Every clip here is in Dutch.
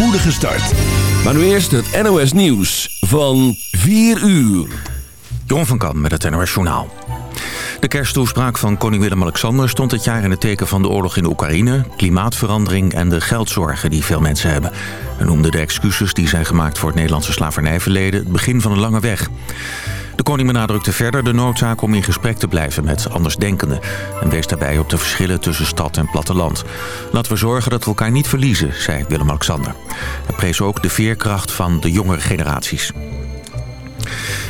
spoedige start. Maar nu eerst het NOS Nieuws van 4 uur. Jon van Kam met het NOS Journaal. De kersttoespraak van koning Willem-Alexander stond dit jaar in het teken van de oorlog in Oekraïne, klimaatverandering en de geldzorgen die veel mensen hebben. Hij noemde de excuses die zijn gemaakt voor het Nederlandse slavernijverleden het begin van een lange weg. De koning benadrukte verder de noodzaak om in gesprek te blijven met andersdenkenden... en wees daarbij op de verschillen tussen stad en platteland. Laten we zorgen dat we elkaar niet verliezen, zei Willem-Alexander. Hij prees ook de veerkracht van de jongere generaties.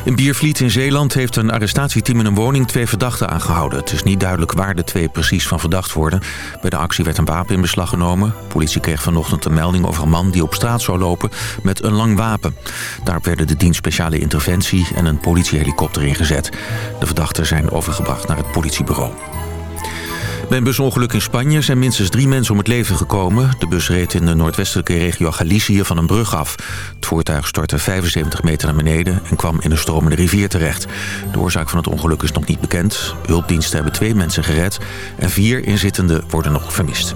In Biervliet in Zeeland heeft een arrestatieteam in een woning twee verdachten aangehouden. Het is niet duidelijk waar de twee precies van verdacht worden. Bij de actie werd een wapen in beslag genomen. politie kreeg vanochtend een melding over een man die op straat zou lopen met een lang wapen. Daarop werden de dienst speciale interventie en een politiehelikopter ingezet. De verdachten zijn overgebracht naar het politiebureau. Bij een busongeluk in Spanje zijn minstens drie mensen om het leven gekomen. De bus reed in de noordwestelijke regio Galicië van een brug af. Het voertuig stortte 75 meter naar beneden en kwam in een stromende rivier terecht. De oorzaak van het ongeluk is nog niet bekend. Hulpdiensten hebben twee mensen gered en vier inzittenden worden nog vermist.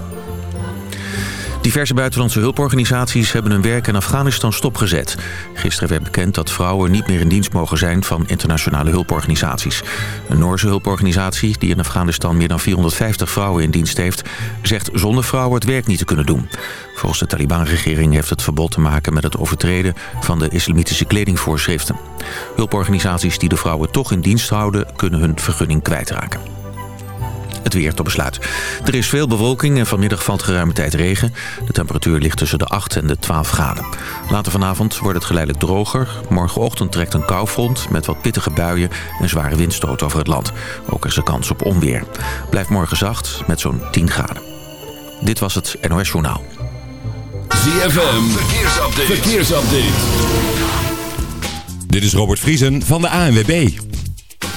Diverse buitenlandse hulporganisaties hebben hun werk in Afghanistan stopgezet. Gisteren werd bekend dat vrouwen niet meer in dienst mogen zijn van internationale hulporganisaties. Een Noorse hulporganisatie die in Afghanistan meer dan 450 vrouwen in dienst heeft... zegt zonder vrouwen het werk niet te kunnen doen. Volgens de Taliban-regering heeft het verbod te maken met het overtreden van de islamitische kledingvoorschriften. Hulporganisaties die de vrouwen toch in dienst houden kunnen hun vergunning kwijtraken. Het weer tot besluit. Er is veel bewolking en vanmiddag valt geruime tijd regen. De temperatuur ligt tussen de 8 en de 12 graden. Later vanavond wordt het geleidelijk droger. Morgenochtend trekt een koufront met wat pittige buien en zware windstoot over het land. Ook is er kans op onweer. Blijft morgen zacht met zo'n 10 graden. Dit was het NOS Journaal. ZFM, verkeersupdate. verkeersupdate. Dit is Robert Vriesen van de ANWB.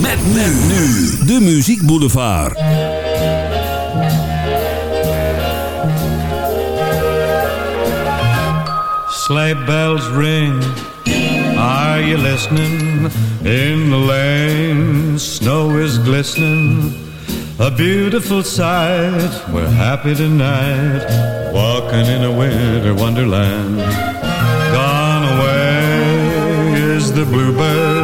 Met men nu. De Muziek Boulevard. Sleigh bells ring. Are you listening? In the lane, snow is glistening. A beautiful sight. We're happy tonight. Walking in a winter wonderland. Gone away is the bluebird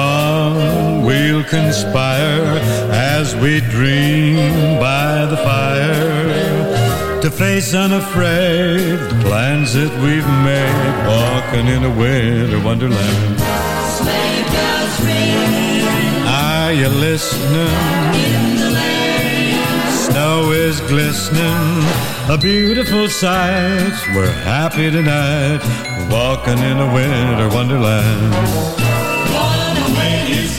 conspire as we dream by the fire to face unafraid the plans that we've made, walking in a winter wonderland. Sleigh bells ring. Are you listening? Snow is glistening, a beautiful sight. We're happy tonight, walking in a winter wonderland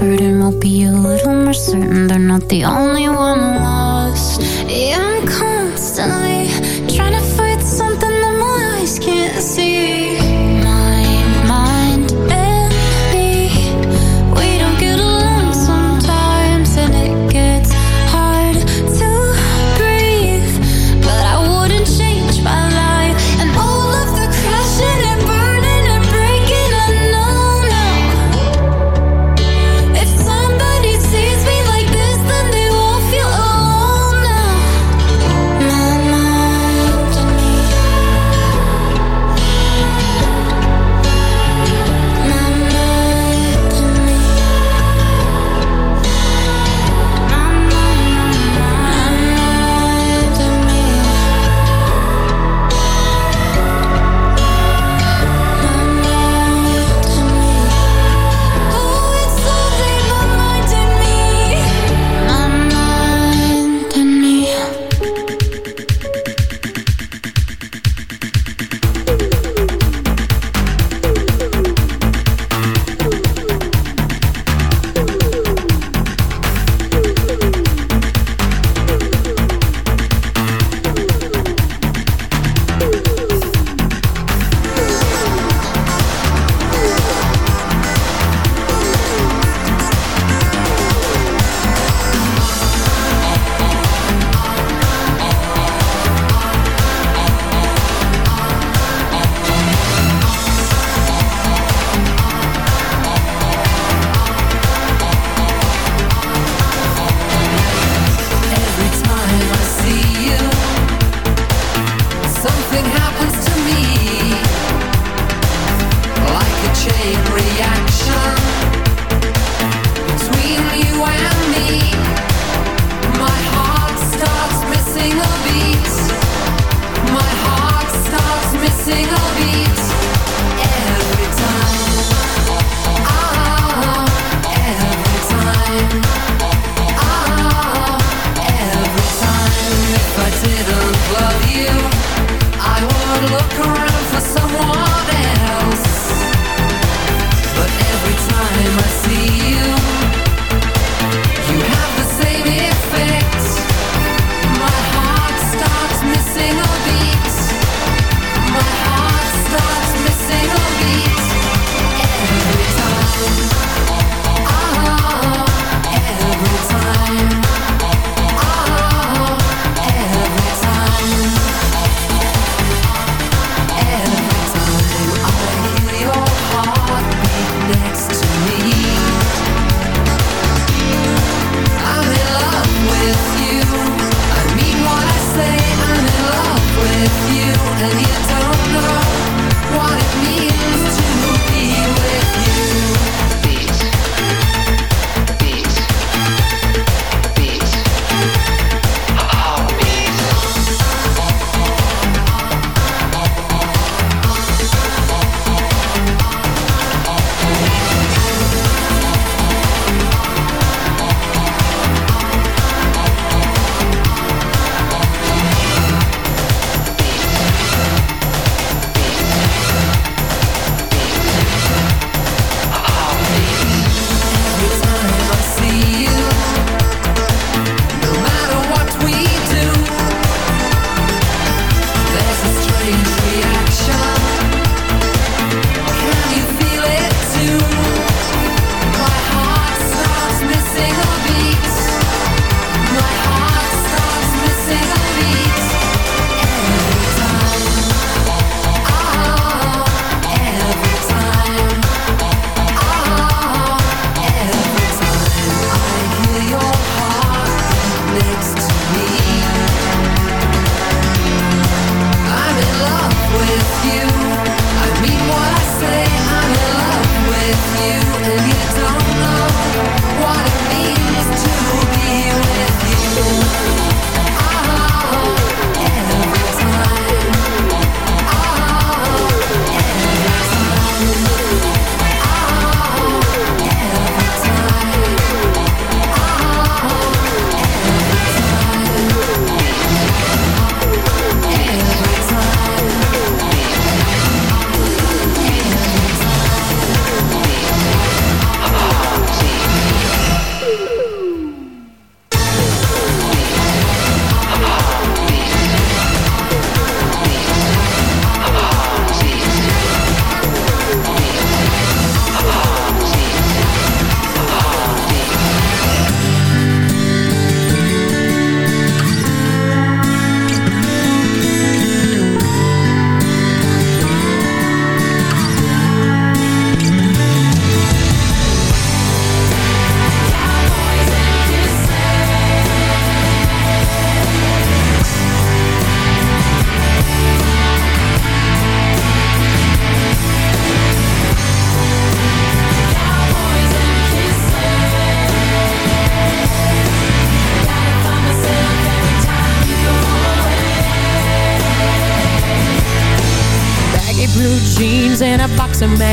Hurting will be a little more certain they're not the only one lost.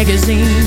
magazine.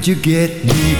Did you get me?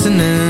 listening.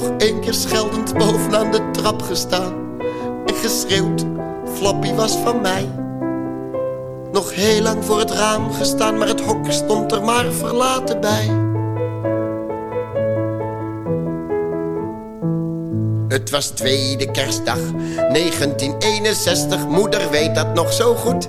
Nog één keer scheldend bovenaan de trap gestaan. En geschreeuwd, Flappy was van mij. Nog heel lang voor het raam gestaan, maar het hok stond er maar verlaten bij. Het was tweede kerstdag, 1961, moeder weet dat nog zo goed.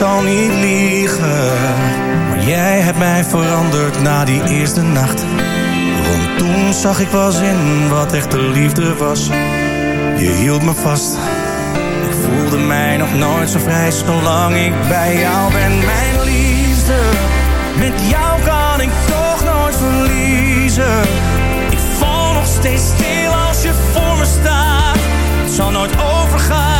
Zal niet liegen, maar jij hebt mij veranderd na die eerste nacht. Want toen zag ik pas in wat echte liefde was. Je hield me vast voelde mij nog nooit zo vrij zolang ik bij jou ben. Mijn liefde, met jou kan ik toch nooit verliezen. Ik val nog steeds stil als je voor me staat. Het zal nooit overgaan,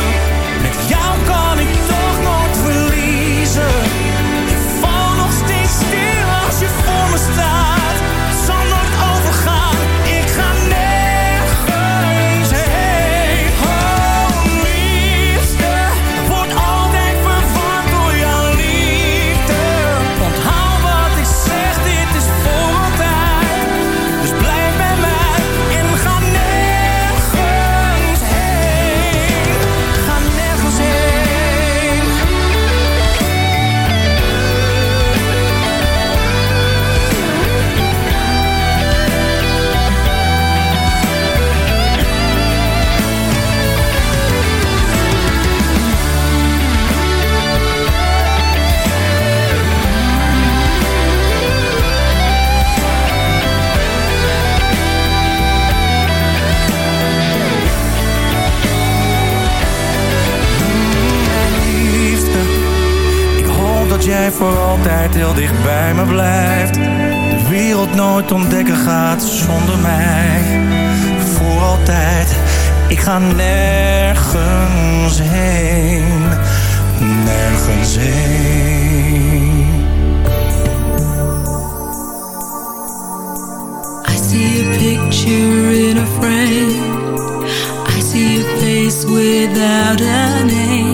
jij voor altijd heel dicht bij me blijft. De wereld nooit ontdekken gaat zonder mij. Voor altijd, ik ga nergens heen. Nergens heen. I see a picture in a frame. I see a face without a name.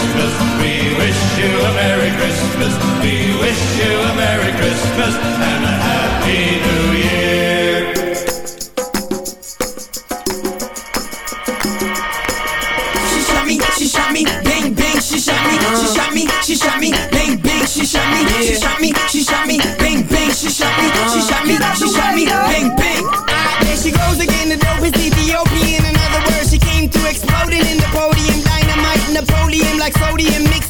Christmas. We wish you a Merry Christmas. We wish you a Merry Christmas and a Happy New Year. She shot me, she shot me, bang bang. She shot me, she shot me, she shot me, bang bang. She shot me, she shot me, she shot me, bang bang. She shot me, she uh-huh. shot me, she shot me, bang bang. There she goes again, the dope is Ethiopian. In other words, she came through exploding in the like sodium mix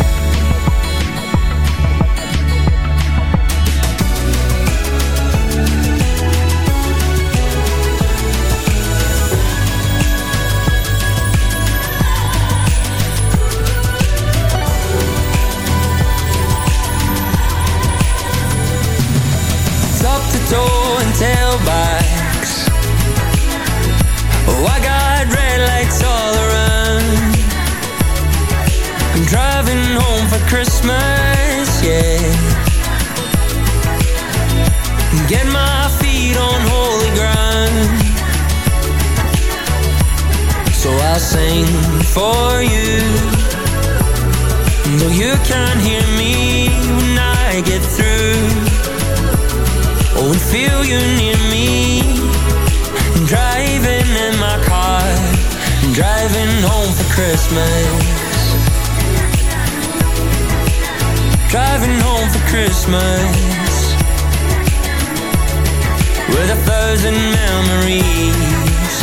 Toe and tailbacks. Oh, I got red lights all around. I'm driving home for Christmas, yeah. Get my feet on holy ground. So I'll sing for you. Though you can't hear me when I get through. Oh, feel you near me. Driving in my car. Driving home for Christmas. driving home for Christmas with a thousand memories.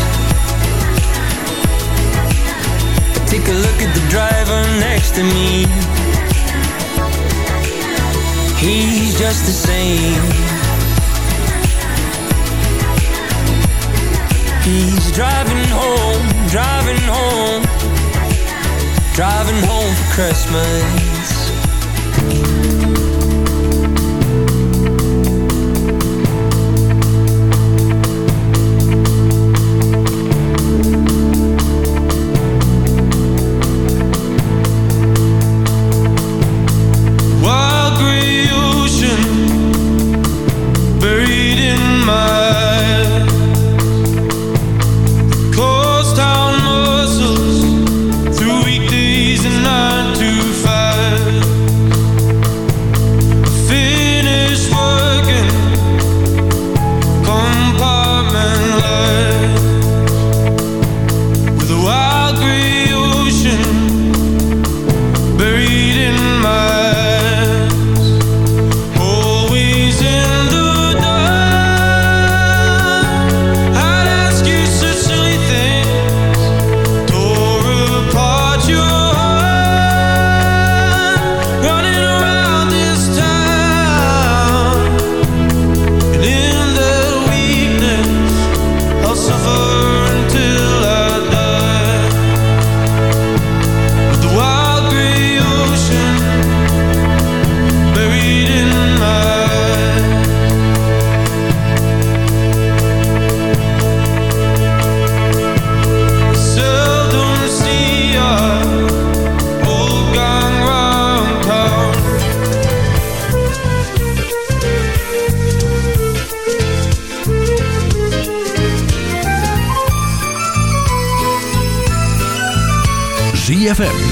Take a look at the driver next to me. He's just the same. He's driving home, driving home, driving home for Christmas.